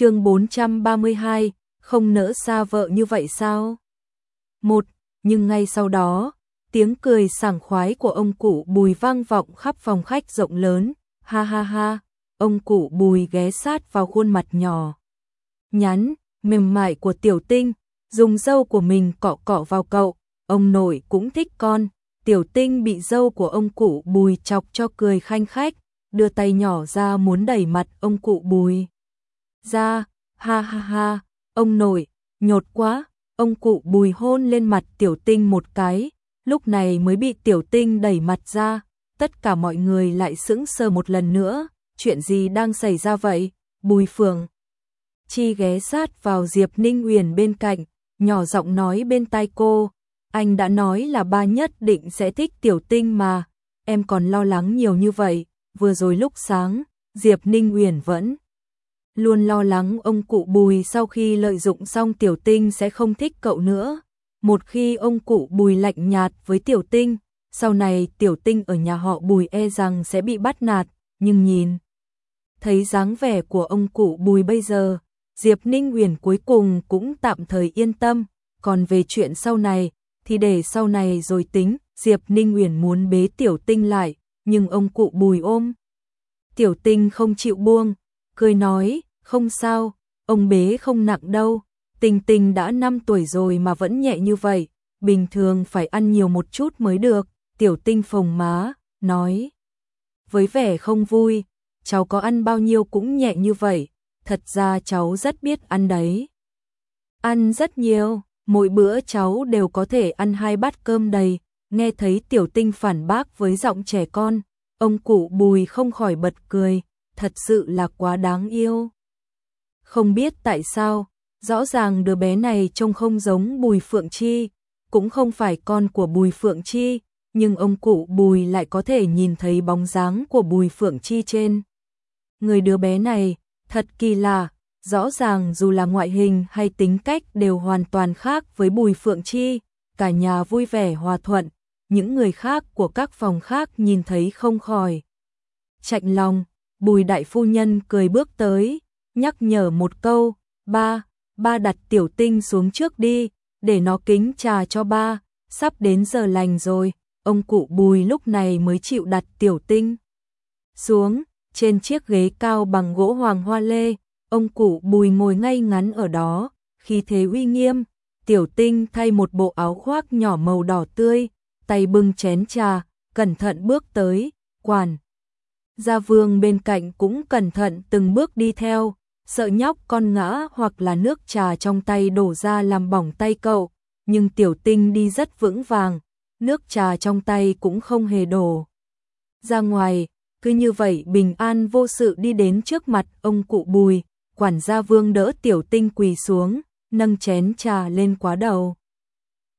chương 432, không nỡ xa vợ như vậy sao? Một, nhưng ngay sau đó, tiếng cười sảng khoái của ông cụ Bùi vang vọng khắp phòng khách rộng lớn, ha ha ha, ông cụ Bùi ghé sát vào khuôn mặt nhỏ. Nhắn, mềm mại của tiểu tinh, dùng dâu của mình cọ cọ vào cậu, ông nội cũng thích con, tiểu tinh bị dâu của ông cụ Bùi chọc cho cười khanh khách, đưa tay nhỏ ra muốn đẩy mặt ông cụ Bùi. Ra, ha ha ha, ông nội, nhột quá, ông cụ Bùi hôn lên mặt tiểu tinh một cái, lúc này mới bị tiểu tinh đẩy mặt ra, tất cả mọi người lại sững sờ một lần nữa, chuyện gì đang xảy ra vậy, Bùi Phượng. Chi ghé sát vào Diệp Ninh Uyển bên cạnh, nhỏ giọng nói bên tai cô, anh đã nói là ba nhất định sẽ thích tiểu tinh mà, em còn lo lắng nhiều như vậy, vừa rồi lúc sáng, Diệp Ninh Uyển vẫn luôn lo lắng ông cụ Bùi sau khi lợi dụng xong tiểu tinh sẽ không thích cậu nữa. Một khi ông cụ Bùi lạnh nhạt với tiểu tinh, sau này tiểu tinh ở nhà họ Bùi e rằng sẽ bị bắt nạt, nhưng nhìn thấy dáng vẻ của ông cụ Bùi bây giờ, Diệp Ninh Uyển cuối cùng cũng tạm thời yên tâm, còn về chuyện sau này thì để sau này rồi tính, Diệp Ninh Uyển muốn bế tiểu tinh lại, nhưng ông cụ Bùi ôm. Tiểu tinh không chịu buông, cười nói, không sao, ông bế không nặng đâu, tình tình đã 5 tuổi rồi mà vẫn nhẹ như vậy, bình thường phải ăn nhiều một chút mới được, tiểu tinh phồng má, nói. Với vẻ không vui, cháu có ăn bao nhiêu cũng nhẹ như vậy, thật ra cháu rất biết ăn đấy. Ăn rất nhiều, mỗi bữa cháu đều có thể ăn hai bát cơm đầy, nghe thấy tiểu tinh phản bác với giọng trẻ con, ông cụ bùi không khỏi bật cười, thật sự là quá đáng yêu. Không biết tại sao, rõ ràng đứa bé này trông không giống Bùi Phượng Chi, cũng không phải con của Bùi Phượng Chi, nhưng ông cụ Bùi lại có thể nhìn thấy bóng dáng của Bùi Phượng Chi trên. Người đứa bé này, thật kỳ lạ, rõ ràng dù là ngoại hình hay tính cách đều hoàn toàn khác với Bùi Phượng Chi, cả nhà vui vẻ hòa thuận, những người khác của các phòng khác nhìn thấy không khỏi. Chạnh lòng, Bùi Đại Phu Nhân cười bước tới, nhắc nhở một câu, ba, ba đặt tiểu tinh xuống trước đi, để nó kính trà cho ba, sắp đến giờ lành rồi, ông cụ bùi lúc này mới chịu đặt tiểu tinh. Xuống, trên chiếc ghế cao bằng gỗ hoàng hoa lê, ông cụ bùi ngồi ngay ngắn ở đó, khi thế uy nghiêm, tiểu tinh thay một bộ áo khoác nhỏ màu đỏ tươi, tay bưng chén trà, cẩn thận bước tới, quản. Gia vương bên cạnh cũng cẩn thận từng bước đi theo, sợ nhóc con ngã hoặc là nước trà trong tay đổ ra làm bỏng tay cậu, nhưng tiểu tinh đi rất vững vàng, nước trà trong tay cũng không hề đổ. Ra ngoài, cứ như vậy bình an vô sự đi đến trước mặt ông cụ bùi, quản gia vương đỡ tiểu tinh quỳ xuống, nâng chén trà lên quá đầu.